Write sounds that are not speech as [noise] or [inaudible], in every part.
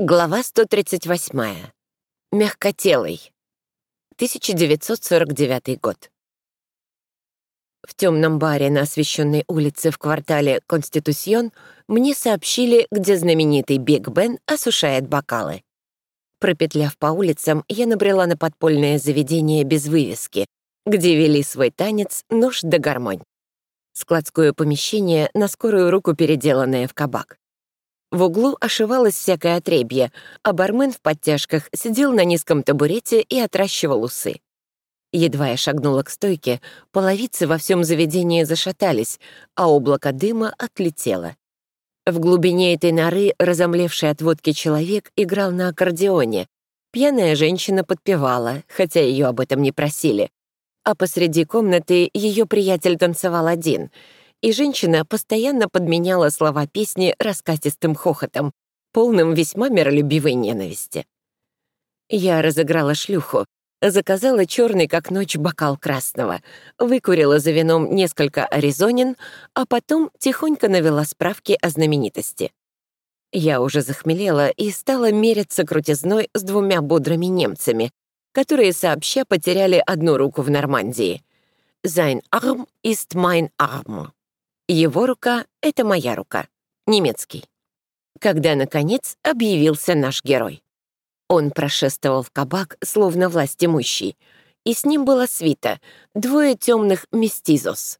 Глава 138. Мягкотелый. 1949 год. В темном баре на освещенной улице в квартале Конститусьон мне сообщили, где знаменитый Биг Бен осушает бокалы. Пропетляв по улицам, я набрела на подпольное заведение без вывески, где вели свой танец нож да гармонь. Складское помещение, на скорую руку переделанное в кабак. В углу ошивалось всякое отребье, а бармен в подтяжках сидел на низком табурете и отращивал усы. Едва я шагнула к стойке, половицы во всем заведении зашатались, а облако дыма отлетело. В глубине этой норы разомлевший от водки человек играл на аккордеоне. Пьяная женщина подпевала, хотя ее об этом не просили. А посреди комнаты ее приятель танцевал один — и женщина постоянно подменяла слова песни раскатистым хохотом, полным весьма миролюбивой ненависти. Я разыграла шлюху, заказала черный как ночь бокал красного, выкурила за вином несколько аризонин, а потом тихонько навела справки о знаменитости. Я уже захмелела и стала мериться крутизной с двумя бодрыми немцами, которые сообща потеряли одну руку в Нормандии. «Sein Arm ist mein Arm». Его рука — это моя рука. Немецкий. Когда, наконец, объявился наш герой. Он прошествовал в кабак, словно власть имущий, и с ним была свита, двое темных местизос,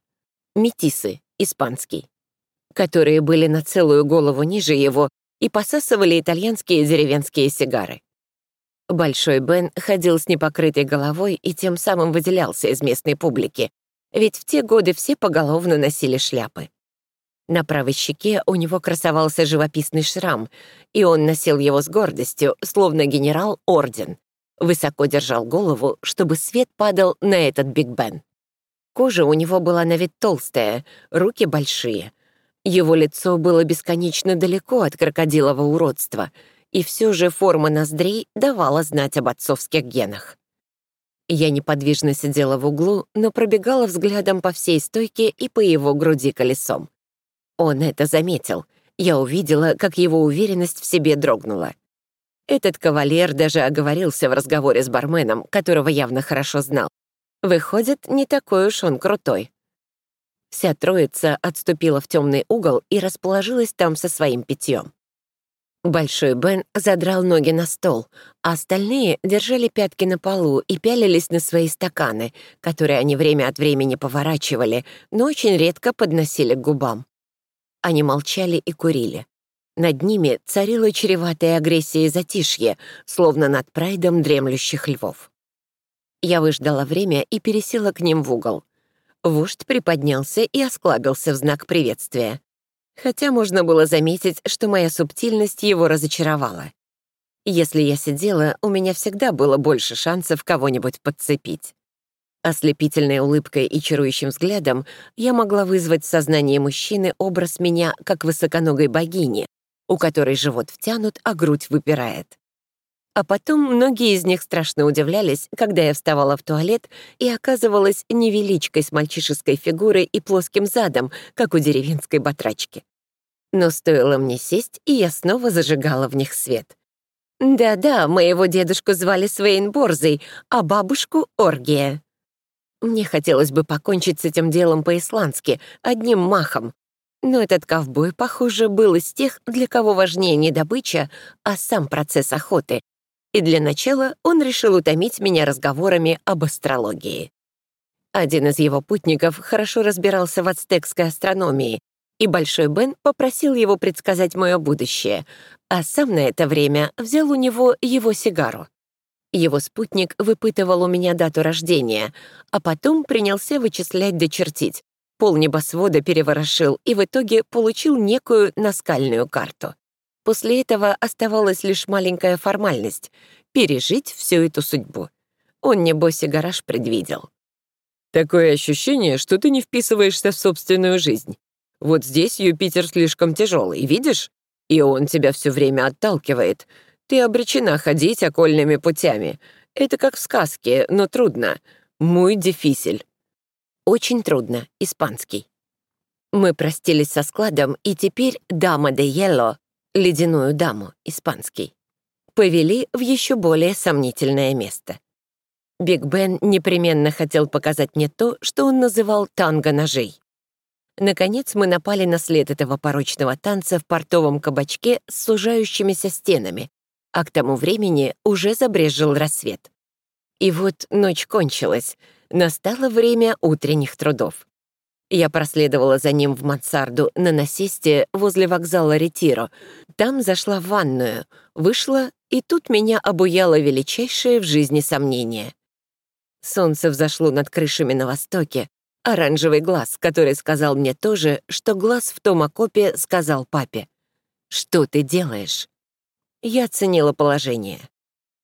метисы, испанский, которые были на целую голову ниже его и посасывали итальянские деревенские сигары. Большой Бен ходил с непокрытой головой и тем самым выделялся из местной публики, ведь в те годы все поголовно носили шляпы. На правой щеке у него красовался живописный шрам, и он носил его с гордостью, словно генерал орден. Высоко держал голову, чтобы свет падал на этот Биг Бен. Кожа у него была на вид толстая, руки большие. Его лицо было бесконечно далеко от крокодилового уродства, и все же форма ноздрей давала знать об отцовских генах. Я неподвижно сидела в углу, но пробегала взглядом по всей стойке и по его груди колесом. Он это заметил. Я увидела, как его уверенность в себе дрогнула. Этот кавалер даже оговорился в разговоре с барменом, которого явно хорошо знал. Выходит, не такой уж он крутой. Вся троица отступила в темный угол и расположилась там со своим питьем. Большой Бен задрал ноги на стол, а остальные держали пятки на полу и пялились на свои стаканы, которые они время от времени поворачивали, но очень редко подносили к губам. Они молчали и курили. Над ними царила чреватая агрессия и затишье, словно над прайдом дремлющих львов. Я выждала время и пересела к ним в угол. Вождь приподнялся и осклабился в знак приветствия хотя можно было заметить, что моя субтильность его разочаровала. Если я сидела, у меня всегда было больше шансов кого-нибудь подцепить. Ослепительной улыбкой и чарующим взглядом я могла вызвать в сознании мужчины образ меня как высоконогой богини, у которой живот втянут, а грудь выпирает. А потом многие из них страшно удивлялись, когда я вставала в туалет и оказывалась невеличкой с мальчишеской фигурой и плоским задом, как у деревенской батрачки. Но стоило мне сесть, и я снова зажигала в них свет. Да-да, моего дедушку звали Свейн Борзой, а бабушку — Оргия. Мне хотелось бы покончить с этим делом по-исландски, одним махом. Но этот ковбой, похоже, был из тех, для кого важнее не добыча, а сам процесс охоты, и для начала он решил утомить меня разговорами об астрологии. Один из его путников хорошо разбирался в ацтекской астрономии, и Большой Бен попросил его предсказать мое будущее, а сам на это время взял у него его сигару. Его спутник выпытывал у меня дату рождения, а потом принялся вычислять да чертить. Пол небосвода переворошил и в итоге получил некую наскальную карту. После этого оставалась лишь маленькая формальность — пережить всю эту судьбу. Он, небось, и гараж предвидел. «Такое ощущение, что ты не вписываешься в собственную жизнь. Вот здесь Юпитер слишком тяжелый, видишь? И он тебя все время отталкивает. Ты обречена ходить окольными путями. Это как в сказке, но трудно. Мой дефисель». «Очень трудно, испанский». Мы простились со складом, и теперь дама де Йелло Ледяную даму, испанский. повели в еще более сомнительное место. Биг Бен непременно хотел показать мне то, что он называл танго ножей. Наконец мы напали на след этого порочного танца в портовом кабачке с сужающимися стенами, а к тому времени уже забрезжил рассвет. И вот ночь кончилась, настало время утренних трудов. Я проследовала за ним в мансарду на насесте возле вокзала Ретиро. Там зашла в ванную, вышла, и тут меня обуяло величайшее в жизни сомнение. Солнце взошло над крышами на востоке, оранжевый глаз, который сказал мне то же, что глаз в том окопе сказал папе. «Что ты делаешь?» Я оценила положение.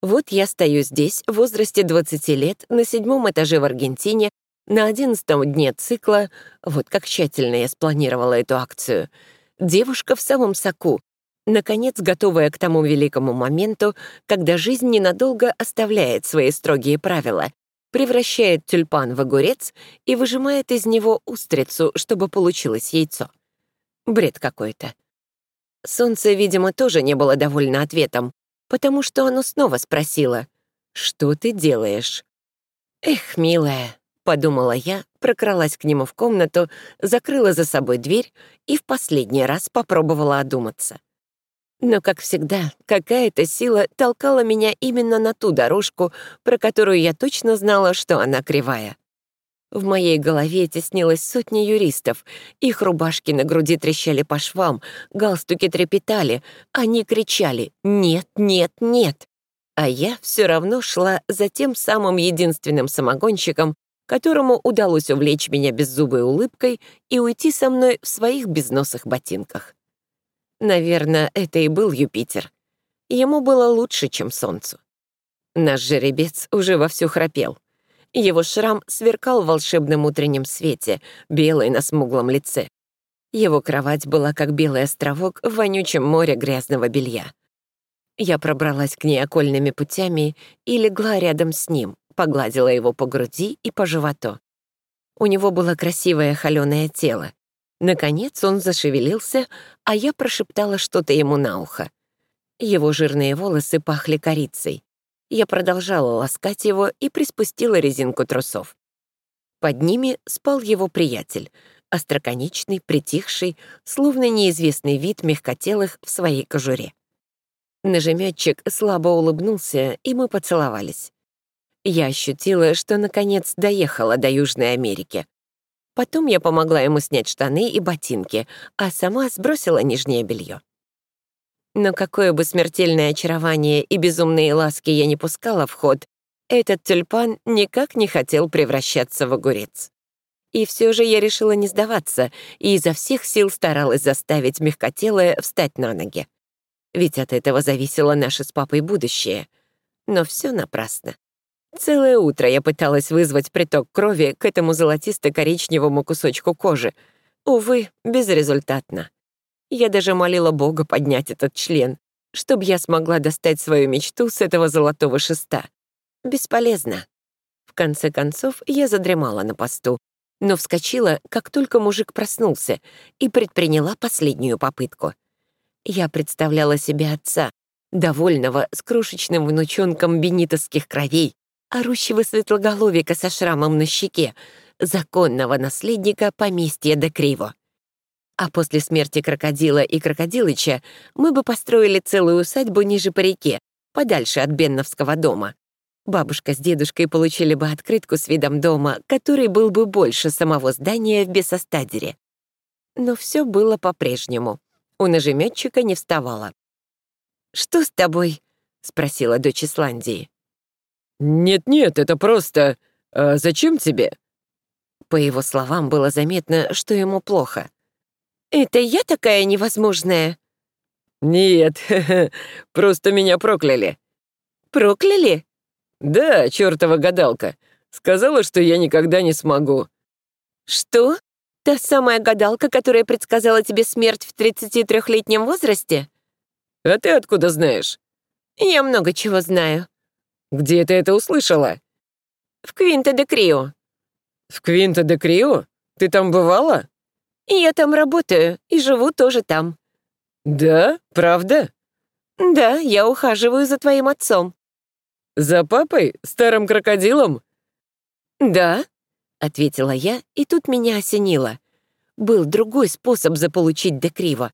Вот я стою здесь, в возрасте 20 лет, на седьмом этаже в Аргентине, на одиннадцатом дне цикла, вот как тщательно я спланировала эту акцию, девушка в самом соку, наконец готовая к тому великому моменту, когда жизнь ненадолго оставляет свои строгие правила, превращает тюльпан в огурец и выжимает из него устрицу, чтобы получилось яйцо. Бред какой-то. Солнце, видимо, тоже не было довольно ответом, потому что оно снова спросило, «Что ты делаешь?» «Эх, милая», — подумала я, прокралась к нему в комнату, закрыла за собой дверь и в последний раз попробовала одуматься. Но, как всегда, какая-то сила толкала меня именно на ту дорожку, про которую я точно знала, что она кривая. В моей голове теснилось сотни юристов. Их рубашки на груди трещали по швам, галстуки трепетали. Они кричали «Нет, нет, нет!» А я все равно шла за тем самым единственным самогонщиком, которому удалось увлечь меня беззубой улыбкой и уйти со мной в своих безносых ботинках. Наверное, это и был Юпитер. Ему было лучше, чем Солнцу. Наш жеребец уже вовсю храпел — его шрам сверкал в волшебном утреннем свете, белый на смуглом лице. Его кровать была как белый островок в вонючем море грязного белья. Я пробралась к ней окольными путями и легла рядом с ним, погладила его по груди и по животу. У него было красивое холеное тело. Наконец он зашевелился, а я прошептала что-то ему на ухо. Его жирные волосы пахли корицей. Я продолжала ласкать его и приспустила резинку трусов. Под ними спал его приятель, остроконечный, притихший, словно неизвестный вид мягкотелых в своей кожуре. Нажеметчик слабо улыбнулся, и мы поцеловались. Я ощутила, что наконец доехала до Южной Америки. Потом я помогла ему снять штаны и ботинки, а сама сбросила нижнее белье. Но какое бы смертельное очарование и безумные ласки я не пускала в ход, этот тюльпан никак не хотел превращаться в огурец. И все же я решила не сдаваться и изо всех сил старалась заставить мягкотелое встать на ноги. Ведь от этого зависело наше с папой будущее. Но все напрасно. Целое утро я пыталась вызвать приток крови к этому золотисто-коричневому кусочку кожи. Увы, безрезультатно. Я даже молила Бога поднять этот член, чтобы я смогла достать свою мечту с этого золотого шеста. Бесполезно. В конце концов, я задремала на посту, но вскочила, как только мужик проснулся, и предприняла последнюю попытку. Я представляла себе отца, довольного, с крошечным внучонком бенитовских кровей, орущего светлоголовика со шрамом на щеке, законного наследника поместья Декриво. А после смерти крокодила и крокодилыча мы бы построили целую усадьбу ниже по реке, подальше от Бенновского дома. Бабушка с дедушкой получили бы открытку с видом дома, который был бы больше самого здания в Бесостадере. Но все было по-прежнему. У ножеметчика не вставало. «Что с тобой?» — спросила дочь Исландии. «Нет-нет, это просто... А зачем тебе?» По его словам, было заметно, что ему плохо. «Это я такая невозможная?» «Нет, [laughs] просто меня прокляли». «Прокляли?» «Да, чертова гадалка. Сказала, что я никогда не смогу». «Что? Та самая гадалка, которая предсказала тебе смерть в 33-летнем возрасте?» «А ты откуда знаешь?» «Я много чего знаю». «Где ты это услышала?» «В Квинта де Крио». «В Квинта де Крио? Ты там бывала?» Я там работаю и живу тоже там». «Да? Правда?» «Да, я ухаживаю за твоим отцом». «За папой? Старым крокодилом?» «Да», — ответила я, и тут меня осенило. Был другой способ заполучить Декрива.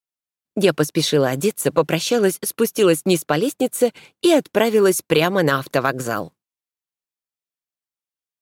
Я поспешила одеться, попрощалась, спустилась вниз по лестнице и отправилась прямо на автовокзал.